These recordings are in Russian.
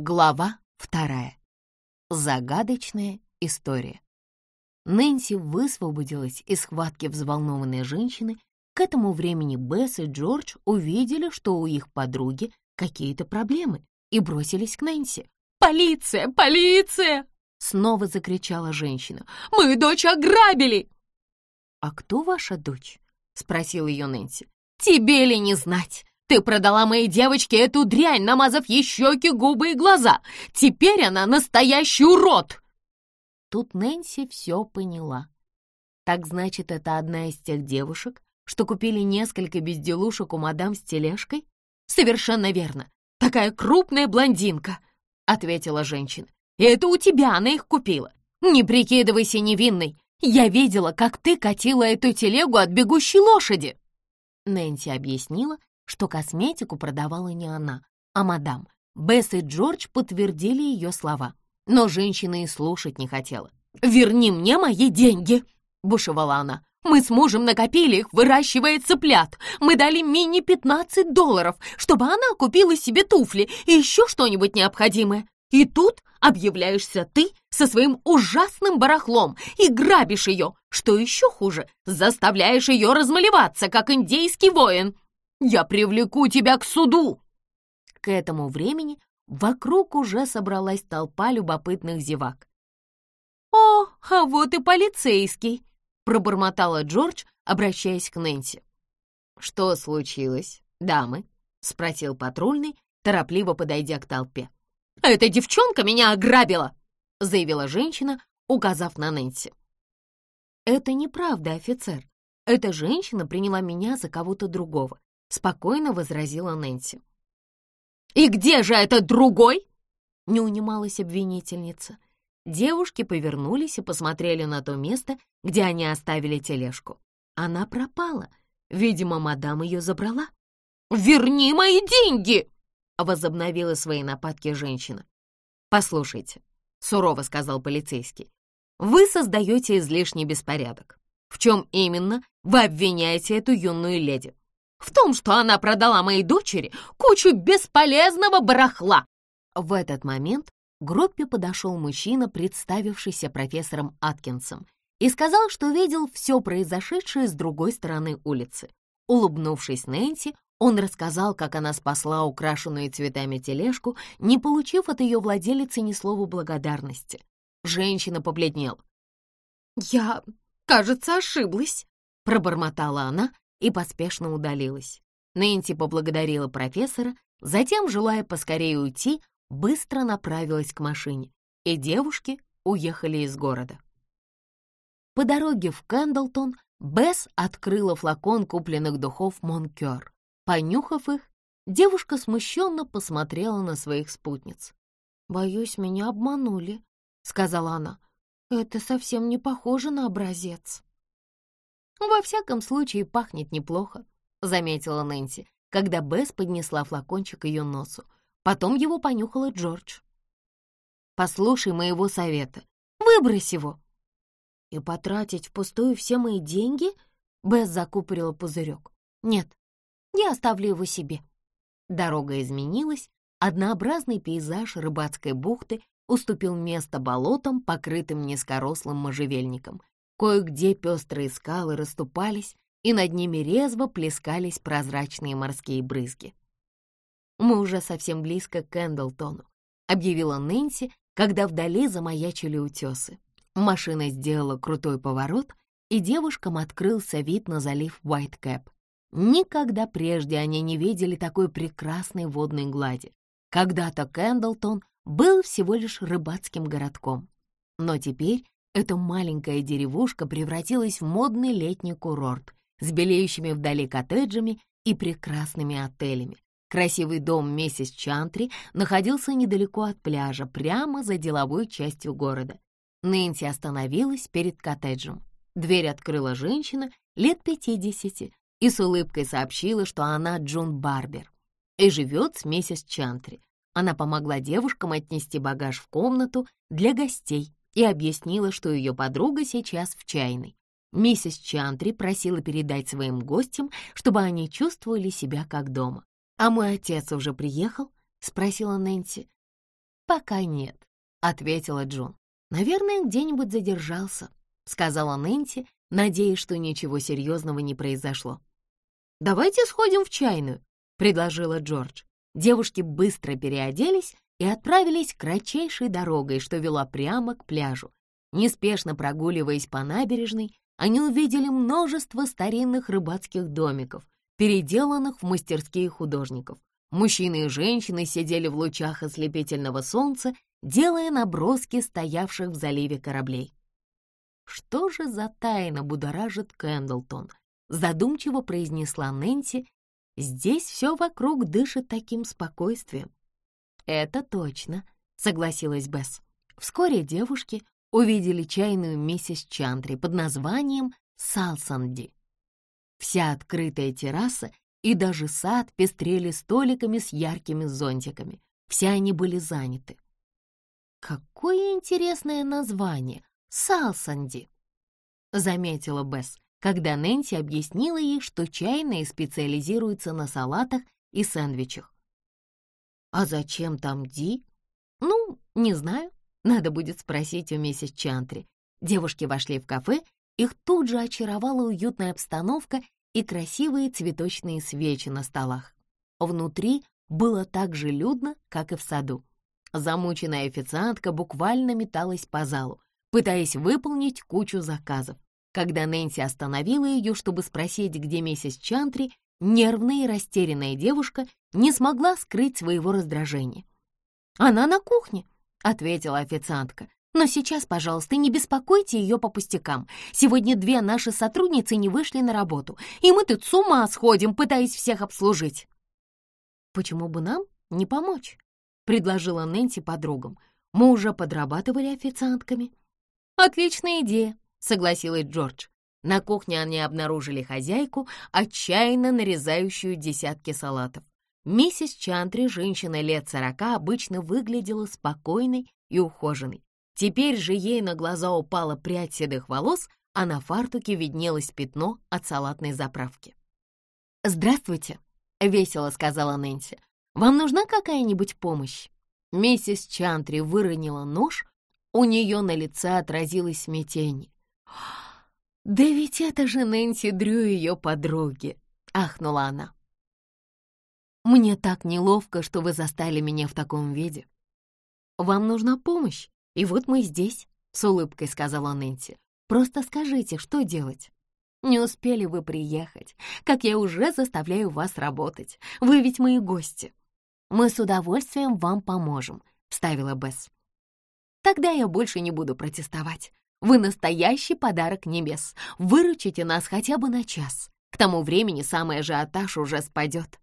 Глава вторая. Загадочная история. Нэнси высвободилась из схватки взволнованной женщины. К этому времени Бесс и Джордж увидели, что у их подруги какие-то проблемы, и бросились к Нэнси. «Полиция! Полиция!» — снова закричала женщина. «Мою дочь ограбили!» «А кто ваша дочь?» — спросил ее Нэнси. «Тебе ли не знать? Ты продала моей девочке эту дрянь, намазав ей щеки, губы и глаза. Теперь она настоящий урод!» Тут Нэнси все поняла. Так значит, это одна из тех девушек, что купили несколько безделушек у мадам с тележкой? Совершенно верно. Такая крупная блондинка, ответила женщина. И это у тебя она их купила. Не прикидывайся невинной. Я видела, как ты катила эту телегу от бегущей лошади. Нэнси объяснила, что косметику продавала не она, а мадам. Бесс и Джордж подтвердили ее слова, но женщина и слушать не хотела. «Верни мне мои деньги!» — бушевала она. «Мы с мужем накопили их, выращивая цыплят. Мы дали Мини 15 долларов, чтобы она купила себе туфли и еще что-нибудь необходимое. И тут объявляешься ты со своим ужасным барахлом и грабишь ее. Что еще хуже, заставляешь ее размалеваться, как индейский воин. Я привлеку тебя к суду!» К этому времени вокруг уже собралась толпа любопытных зевак. «О, а вот и полицейский!» — пробормотала Джордж, обращаясь к Нэнси. «Что случилось, дамы?» — спросил патрульный, торопливо подойдя к толпе. «Эта девчонка меня ограбила!» — заявила женщина, указав на Нэнси. «Это неправда, офицер. Эта женщина приняла меня за кого-то другого. — спокойно возразила Нэнси. «И где же этот другой?» — не унималась обвинительница. Девушки повернулись и посмотрели на то место, где они оставили тележку. Она пропала. Видимо, мадам ее забрала. «Верни мои деньги!» — возобновила свои нападки женщина. «Послушайте», — сурово сказал полицейский, «вы создаете излишний беспорядок. В чем именно вы обвиняете эту юную леди?» В том, что она продала моей дочери кучу бесполезного барахла!» В этот момент к группе подошел мужчина, представившийся профессором Аткинсом, и сказал, что видел все произошедшее с другой стороны улицы. Улыбнувшись Нэнси, он рассказал, как она спасла украшенную цветами тележку, не получив от ее владелицы ни слова благодарности. Женщина побледнела. «Я, кажется, ошиблась», — пробормотала она, и поспешно удалилась. Нэнси поблагодарила профессора, затем, желая поскорее уйти, быстро направилась к машине, и девушки уехали из города. По дороге в Кэндлтон Бесс открыла флакон купленных духов Монкер. Понюхав их, девушка смущенно посмотрела на своих спутниц. «Боюсь, меня обманули», — сказала она. «Это совсем не похоже на образец». «Во всяком случае, пахнет неплохо», — заметила Нэнси, когда Бесс поднесла флакончик ее носу. Потом его понюхала Джордж. «Послушай моего совета. Выбрось его!» «И потратить впустую все мои деньги?» Бесс закупорила пузырек. «Нет, я оставлю его себе». Дорога изменилась, однообразный пейзаж рыбацкой бухты уступил место болотам, покрытым низкорослым можжевельником, Кое-где пестрые скалы расступались, и над ними резво плескались прозрачные морские брызги. «Мы уже совсем близко к Кэндлтону», — объявила Нэнси, когда вдали замаячили утесы. Машина сделала крутой поворот, и девушкам открылся вид на залив Уайткэп. Никогда прежде они не видели такой прекрасной водной глади. Когда-то Кэндлтон был всего лишь рыбацким городком. Но теперь эта маленькая деревушка превратилась в модный летний курорт с белеющими вдали коттеджами и прекрасными отелями. Красивый дом миссис Чантри находился недалеко от пляжа, прямо за деловой частью города. Нэнси остановилась перед коттеджем. Дверь открыла женщина лет пятидесяти и с улыбкой сообщила, что она Джун Барбер и живет с миссис Чантри. Она помогла девушкам отнести багаж в комнату для гостей и объяснила, что ее подруга сейчас в чайной. Миссис Чантри просила передать своим гостям, чтобы они чувствовали себя как дома. «А мой отец уже приехал?» — спросила Нэнси. «Пока нет», — ответила Джун. «Наверное, где-нибудь задержался», — сказала Нэнси, надеясь, что ничего серьезного не произошло. «Давайте сходим в чайную», — предложила Джордж. Девушки быстро переоделись и отправились кратчайшей дорогой, что вела прямо к пляжу. Неспешно прогуливаясь по набережной, они увидели множество старинных рыбацких домиков, переделанных в мастерские художников. Мужчины и женщины сидели в лучах ослепительного солнца, делая наброски стоявших в заливе кораблей. «Что же за тайна будоражит Кэндлтон?» — задумчиво произнесла Нэнси. «Здесь все вокруг дышит таким спокойствием». «Это точно», — согласилась Бесс. Вскоре девушки увидели чайную миссис Чандри под названием Салсанди. Вся открытая терраса и даже сад пестрели столиками с яркими зонтиками. Все они были заняты. «Какое интересное название! Салсанди!» — заметила Бесс, когда Нэнси объяснила ей, что чайная специализируется на салатах и сэндвичах. «А зачем там Ди?» «Ну, не знаю. Надо будет спросить у миссис Чантри. Девушки вошли в кафе, их тут же очаровала уютная обстановка и красивые цветочные свечи на столах. Внутри было так же людно, как и в саду. Замученная официантка буквально металась по залу, пытаясь выполнить кучу заказов. Когда Нэнси остановила ее, чтобы спросить, где миссис Чантри, нервная и растерянная девушка не смогла скрыть своего раздражения. «Она на кухне», — ответила официантка. «Но сейчас, пожалуйста, не беспокойте ее по пустякам. Сегодня две наши сотрудницы не вышли на работу, и мы тут с ума сходим, пытаясь всех обслужить». «Почему бы нам не помочь?» — предложила Нэнси подругам. «Мы уже подрабатывали официантками». «Отличная идея», — согласилась Джордж. На кухне они обнаружили хозяйку, отчаянно нарезающую десятки салатов. Миссис Чантри, женщина лет сорока, обычно выглядела спокойной и ухоженной. Теперь же ей на глаза упала прядь седых волос, а на фартуке виднелось пятно от салатной заправки. «Здравствуйте», — весело сказала Нэнси. «Вам нужна какая-нибудь помощь?» Миссис Чантри выронила нож, у нее на лице отразилось смятение. «Да ведь это же Нэнси Дрю ее подруги!» — ахнула она. Мне так неловко, что вы застали меня в таком виде. Вам нужна помощь, и вот мы здесь, — с улыбкой сказала Нэнси. Просто скажите, что делать? Не успели вы приехать, как я уже заставляю вас работать. Вы ведь мои гости. Мы с удовольствием вам поможем, — вставила Бесс. Тогда я больше не буду протестовать. Вы настоящий подарок небес. Выручите нас хотя бы на час. К тому времени самый ажиотаж уже спадет.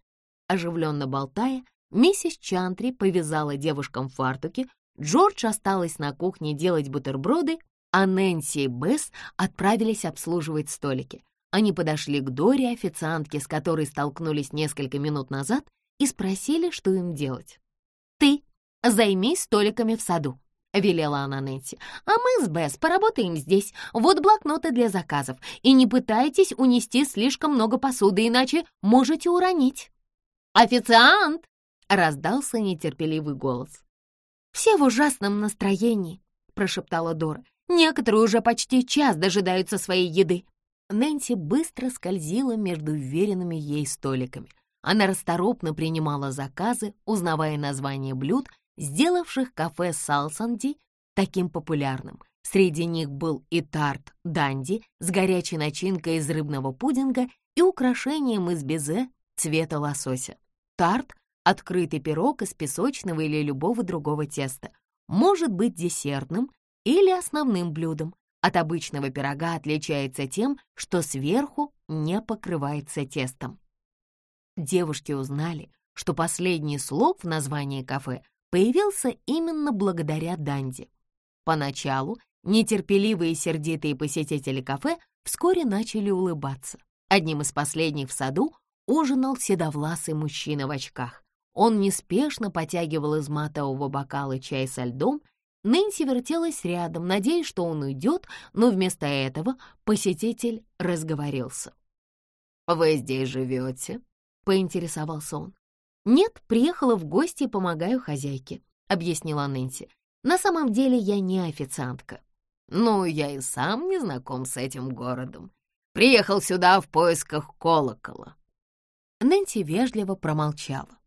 Оживленно болтая, миссис Чантри повязала девушкам фартуки, Джордж осталась на кухне делать бутерброды, а Нэнси и Бесс отправились обслуживать столики. Они подошли к Доре, официантке, с которой столкнулись несколько минут назад, и спросили, что им делать. «Ты займись столиками в саду», — велела она Нэнси. «А мы с Бесс поработаем здесь. Вот блокноты для заказов. И не пытайтесь унести слишком много посуды, иначе можете уронить». «Официант!» — раздался нетерпеливый голос. «Все в ужасном настроении», — прошептала Дора. «Некоторые уже почти час дожидаются своей еды». Нэнси быстро скользила между уверенными ей столиками. Она расторопно принимала заказы, узнавая названия блюд, сделавших кафе Салсанди таким популярным. Среди них был и тарт Данди с горячей начинкой из рыбного пудинга и украшением из безе цвета лосося. Тарт — открытый пирог из песочного или любого другого теста. Может быть десертным или основным блюдом. От обычного пирога отличается тем, что сверху не покрывается тестом. Девушки узнали, что последний слог в названии кафе появился именно благодаря Данди. Поначалу нетерпеливые и сердитые посетители кафе вскоре начали улыбаться. Одним из последних в саду ужинал седовласый мужчина в очках. Он неспешно потягивал из матового бокала чай со льдом. Нэнси вертелась рядом, надеясь, что он уйдет, но вместо этого посетитель разговорился. «Вы здесь живете?» — поинтересовался он. «Нет, приехала в гости и помогаю хозяйке». — объяснила Нэнси. «На самом деле я не официантка». «Ну, я и сам не знаком с этим городом. Приехал сюда в поисках колокола». Нэнси вежливо промолчала.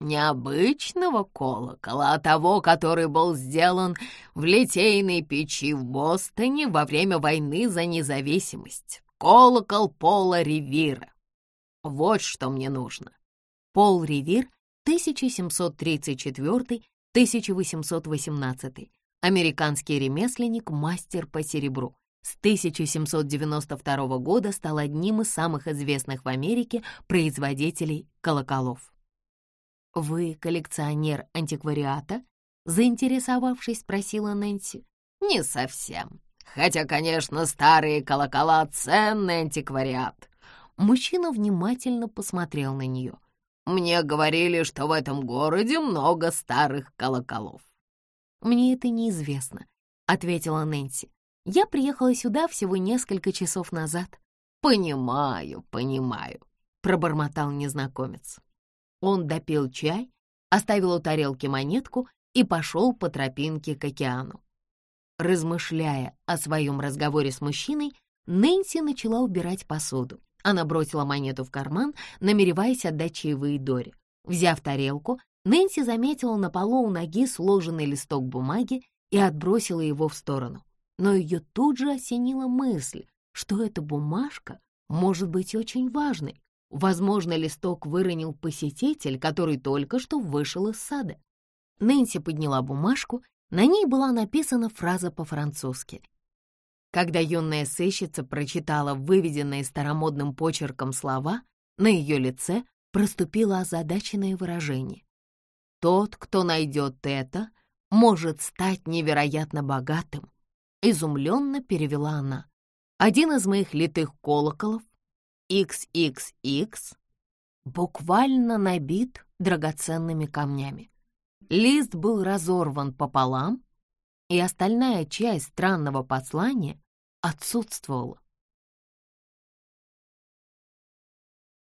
«Необычного колокола, а того, который был сделан в литейной печи в Бостоне во время войны за независимость. Колокол Пола Ривира. Вот что мне нужно». Пол Ривир, 1734-1818, американский ремесленник, мастер по серебру. С 1792 года стал одним из самых известных в Америке производителей колоколов. «Вы коллекционер антиквариата?» Заинтересовавшись, спросила Нэнси. «Не совсем. Хотя, конечно, старые колокола — ценный антиквариат». Мужчина внимательно посмотрел на нее. «Мне говорили, что в этом городе много старых колоколов. «Мне это неизвестно», — ответила Нэнси. «Я приехала сюда всего несколько часов назад». «Понимаю, понимаю», — пробормотал незнакомец. Он допил чай, оставил у тарелки монетку и пошел по тропинке к океану. Размышляя о своем разговоре с мужчиной, Нэнси начала убирать посуду. Она бросила монету в карман, намереваясь отдать чаевые Доре. Взяв тарелку, Нэнси заметила на полу у ноги сложенный листок бумаги и отбросила его в сторону. Но ее тут же осенила мысль, что эта бумажка может быть очень важной. Возможно, листок выронил посетитель, который только что вышел из сада. Нэнси подняла бумажку, на ней была написана фраза по-французски. Когда юная сыщица прочитала выведенные старомодным почерком слова, на ее лице проступило озадаченное выражение. Тот, кто найдет это, может стать невероятно богатым. Изумленно перевела она. Один из моих литых колоколов, XXX, буквально набит драгоценными камнями. Лист был разорван пополам, и остальная часть странного послания отсутствовала.